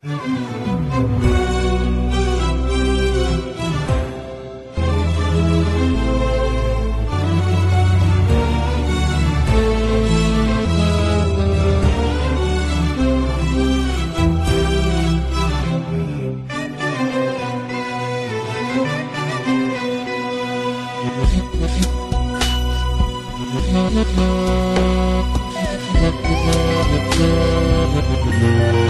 Na na na na na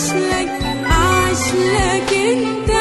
Ashleg Ashleg in the